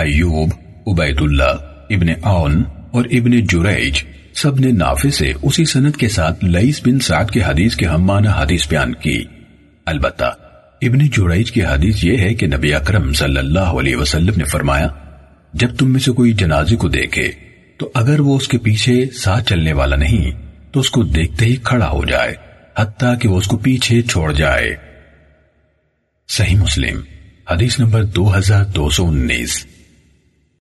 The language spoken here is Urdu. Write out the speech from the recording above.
ایوب عبید اللہ ابن اون اور ابن جریج سب نے نافع سے اسی سنت کے ساتھ لئیس بن سعد کے حدیث کے ہم معنی حدیث بیان کی۔ البتہ، ابن جریج کی حدیث یہ ہے کہ نبی اکرم صلی اللہ علیہ وسلم نے فرمایا، جب تم میں سے کوئی جنازے کو دیکھے، تو اگر وہ اس کے پیچھے ساتھ چلنے والا نہیں، تو اس کو دیکھتے ہی کھڑا ہو جائے، حتیٰ کہ وہ اس کو پیچھے چھوڑ جائے۔ صحیح مسلم، حدیث نمبر دو ہزار دو سو انیس۔